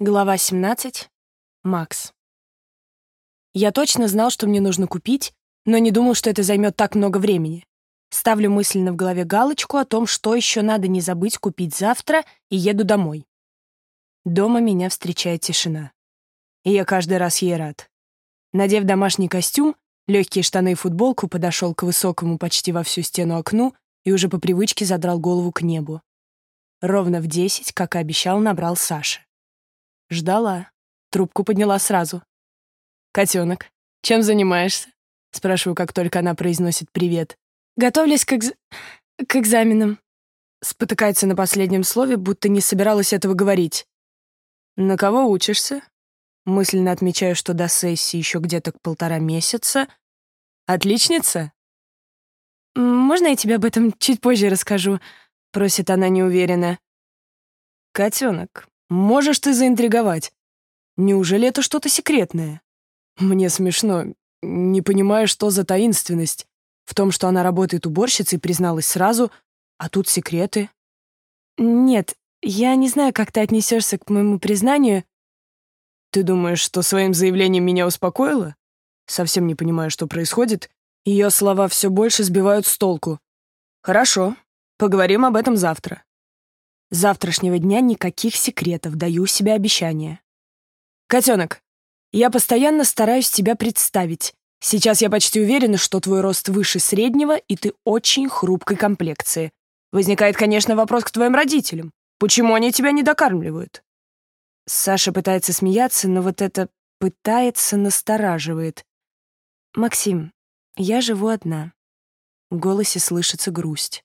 Глава 17. Макс. Я точно знал, что мне нужно купить, но не думал, что это займет так много времени. Ставлю мысленно в голове галочку о том, что еще надо не забыть купить завтра, и еду домой. Дома меня встречает тишина. И я каждый раз ей рад. Надев домашний костюм, легкие штаны и футболку, подошел к высокому почти во всю стену окну и уже по привычке задрал голову к небу. Ровно в десять, как и обещал, набрал Саша. Ждала. Трубку подняла сразу. «Котенок, чем занимаешься?» Спрашиваю, как только она произносит «привет». «Готовлюсь к, экз... к экзаменам». Спотыкается на последнем слове, будто не собиралась этого говорить. «На кого учишься?» Мысленно отмечаю, что до сессии еще где-то к полтора месяца. «Отличница?» «Можно я тебе об этом чуть позже расскажу?» — просит она неуверенно. «Котенок, Можешь ты заинтриговать. Неужели это что-то секретное? Мне смешно. Не понимаю, что за таинственность. В том, что она работает уборщицей, призналась сразу, а тут секреты. Нет, я не знаю, как ты отнесешься к моему признанию. Ты думаешь, что своим заявлением меня успокоила? Совсем не понимаю, что происходит. Ее слова все больше сбивают с толку. Хорошо, поговорим об этом завтра завтрашнего дня никаких секретов, даю себе обещание. Котенок, я постоянно стараюсь тебя представить. Сейчас я почти уверена, что твой рост выше среднего, и ты очень хрупкой комплекции. Возникает, конечно, вопрос к твоим родителям. Почему они тебя не докармливают? Саша пытается смеяться, но вот это «пытается» настораживает. «Максим, я живу одна». В голосе слышится грусть.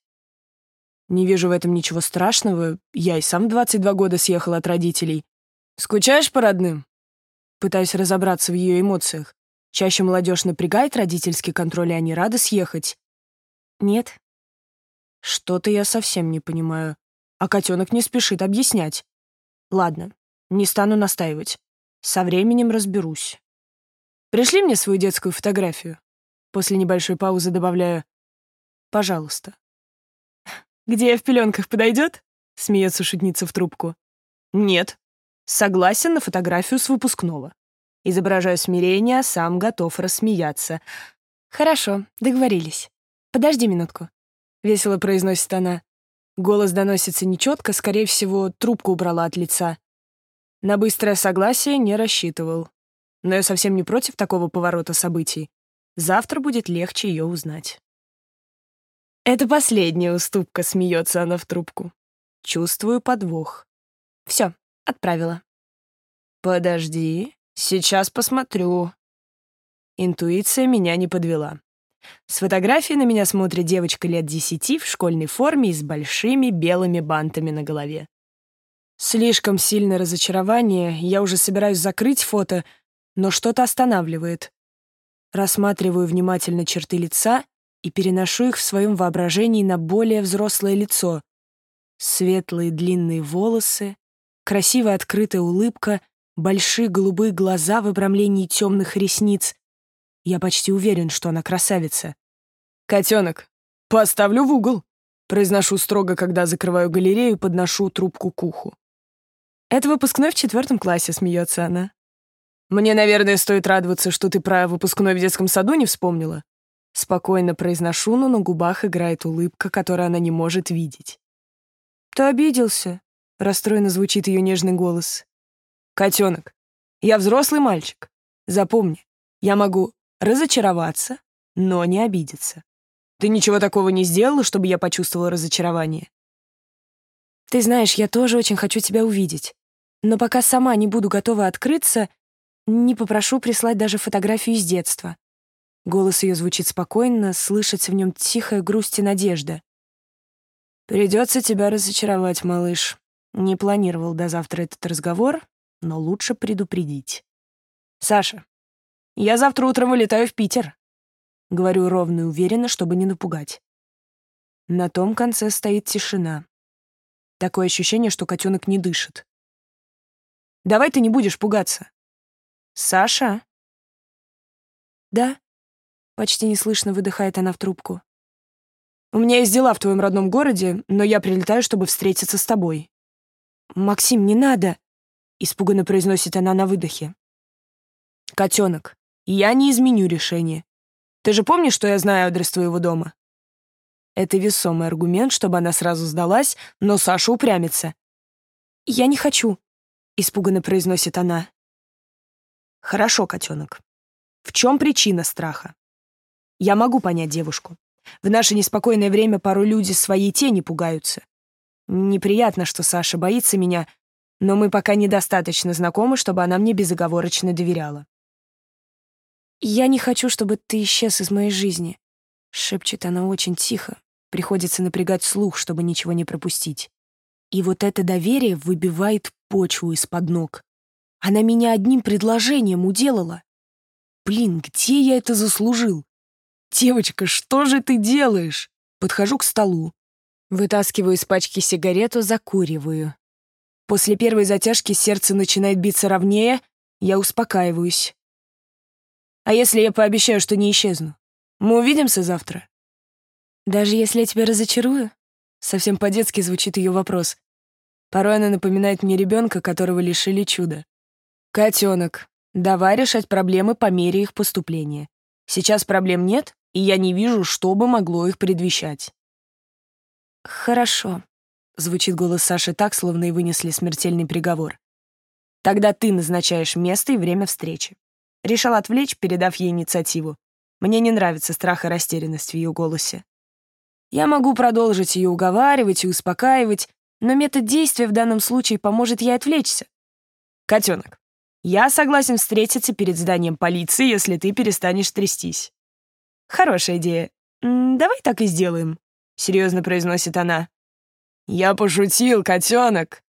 Не вижу в этом ничего страшного. Я и сам 22 года съехал от родителей. Скучаешь по родным? Пытаюсь разобраться в ее эмоциях. Чаще молодежь напрягает родительский контроль, и они рады съехать. Нет. Что-то я совсем не понимаю. А котенок не спешит объяснять. Ладно, не стану настаивать. Со временем разберусь. Пришли мне свою детскую фотографию. После небольшой паузы добавляю «пожалуйста». «Где я в пеленках подойдет?» — смеется шутница в трубку. «Нет. Согласен на фотографию с выпускного». Изображаю смирение, а сам готов рассмеяться. «Хорошо, договорились. Подожди минутку», — весело произносит она. Голос доносится нечетко, скорее всего, трубку убрала от лица. На быстрое согласие не рассчитывал. Но я совсем не против такого поворота событий. Завтра будет легче ее узнать. Это последняя уступка, смеется она в трубку. Чувствую подвох. Все, отправила. Подожди, сейчас посмотрю. Интуиция меня не подвела. С фотографии на меня смотрит девочка лет десяти в школьной форме и с большими белыми бантами на голове. Слишком сильное разочарование, я уже собираюсь закрыть фото, но что-то останавливает. Рассматриваю внимательно черты лица и переношу их в своем воображении на более взрослое лицо. Светлые длинные волосы, красивая открытая улыбка, большие голубые глаза в обрамлении темных ресниц. Я почти уверен, что она красавица. «Котенок, поставлю в угол», — произношу строго, когда закрываю галерею и подношу трубку к уху. «Это выпускной в четвертом классе», — смеется она. «Мне, наверное, стоит радоваться, что ты про выпускной в детском саду не вспомнила. Спокойно произношу, но на губах играет улыбка, которую она не может видеть. «Ты обиделся?» — расстроенно звучит ее нежный голос. «Котенок, я взрослый мальчик. Запомни, я могу разочароваться, но не обидеться. Ты ничего такого не сделала, чтобы я почувствовала разочарование?» «Ты знаешь, я тоже очень хочу тебя увидеть. Но пока сама не буду готова открыться, не попрошу прислать даже фотографию из детства. Голос ее звучит спокойно, слышится в нем тихая грусть и надежда. «Придется тебя разочаровать, малыш. Не планировал до завтра этот разговор, но лучше предупредить. Саша, я завтра утром вылетаю в Питер». Говорю ровно и уверенно, чтобы не напугать. На том конце стоит тишина. Такое ощущение, что котенок не дышит. «Давай ты не будешь пугаться». «Саша?» «Да?» Почти неслышно выдыхает она в трубку. «У меня есть дела в твоем родном городе, но я прилетаю, чтобы встретиться с тобой». «Максим, не надо!» — испуганно произносит она на выдохе. «Котенок, я не изменю решение. Ты же помнишь, что я знаю адрес твоего дома?» Это весомый аргумент, чтобы она сразу сдалась, но Саша упрямится. «Я не хочу», — испуганно произносит она. «Хорошо, котенок. В чем причина страха? Я могу понять девушку. В наше неспокойное время пару люди своей тени пугаются. Неприятно, что Саша боится меня, но мы пока недостаточно знакомы, чтобы она мне безоговорочно доверяла. «Я не хочу, чтобы ты исчез из моей жизни», — шепчет она очень тихо. Приходится напрягать слух, чтобы ничего не пропустить. И вот это доверие выбивает почву из-под ног. Она меня одним предложением уделала. Блин, где я это заслужил? Девочка, что же ты делаешь? Подхожу к столу. Вытаскиваю из пачки сигарету, закуриваю. После первой затяжки сердце начинает биться ровнее, я успокаиваюсь. А если я пообещаю, что не исчезну? Мы увидимся завтра? Даже если я тебя разочарую? Совсем по-детски звучит ее вопрос. Порой она напоминает мне ребенка, которого лишили чуда. Котенок, давай решать проблемы по мере их поступления. Сейчас проблем нет, и я не вижу, что бы могло их предвещать. «Хорошо», — звучит голос Саши так, словно и вынесли смертельный приговор. «Тогда ты назначаешь место и время встречи». Решил отвлечь, передав ей инициативу. Мне не нравится страх и растерянность в ее голосе. Я могу продолжить ее уговаривать и успокаивать, но метод действия в данном случае поможет ей отвлечься. Котенок, я согласен встретиться перед зданием полиции, если ты перестанешь трястись. Хорошая идея. Давай так и сделаем, серьезно произносит она. Я пошутил, котенок.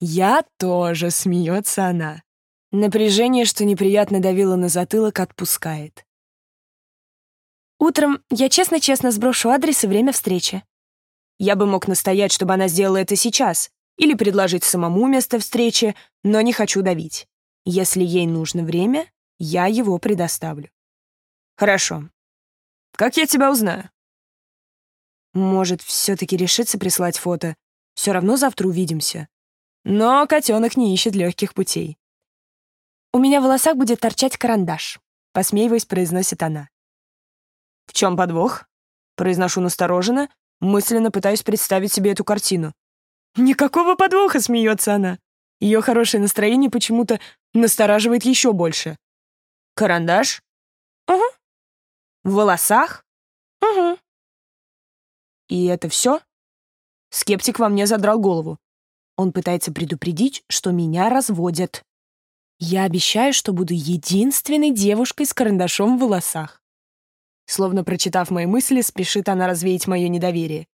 Я тоже, смеется она. Напряжение, что неприятно давило на затылок, отпускает. Утром я честно-честно сброшу адрес и время встречи. Я бы мог настоять, чтобы она сделала это сейчас, или предложить самому место встречи, но не хочу давить. Если ей нужно время, я его предоставлю. Хорошо. Как я тебя узнаю? Может, все-таки решится прислать фото. Все равно завтра увидимся. Но котенок не ищет легких путей. У меня в волосах будет торчать карандаш, посмеиваясь, произносит она. «В чем подвох?» Произношу настороженно, мысленно пытаюсь представить себе эту картину. «Никакого подвоха!» — смеется она. Ее хорошее настроение почему-то настораживает еще больше. «Карандаш?» «Угу». «В волосах?» «Угу». «И это все?» Скептик во мне задрал голову. Он пытается предупредить, что меня разводят. Я обещаю, что буду единственной девушкой с карандашом в волосах. Словно прочитав мои мысли, спешит она развеять мое недоверие.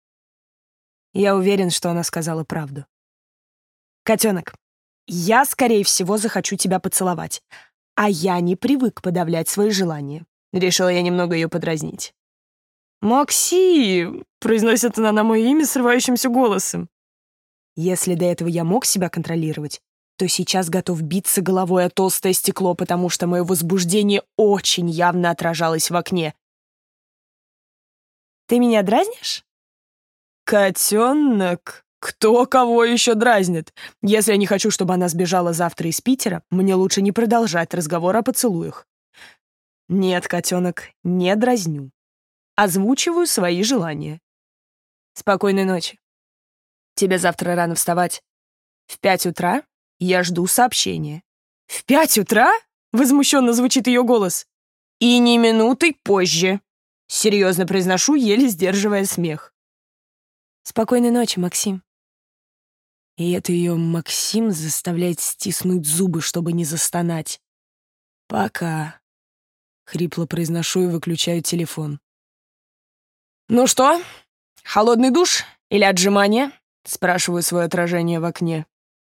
Я уверен, что она сказала правду. «Котенок, я, скорее всего, захочу тебя поцеловать, а я не привык подавлять свои желания». Решила я немного ее подразнить. «Макси!» — произносит она на мое имя срывающимся голосом. Если до этого я мог себя контролировать, то сейчас готов биться головой о толстое стекло, потому что мое возбуждение очень явно отражалось в окне, ты меня дразнишь?» «Котенок? Кто кого еще дразнит? Если я не хочу, чтобы она сбежала завтра из Питера, мне лучше не продолжать разговор о поцелуях». «Нет, котенок, не дразню. Озвучиваю свои желания. Спокойной ночи. Тебе завтра рано вставать. В пять утра я жду сообщения». «В пять утра?» — возмущенно звучит ее голос. «И не минутой позже». Серьезно произношу, еле сдерживая смех. Спокойной ночи, Максим. И это ее Максим заставляет стиснуть зубы, чтобы не застонать. Пока. Хрипло произношу и выключаю телефон. «Ну что, холодный душ или отжимание?» Спрашиваю свое отражение в окне.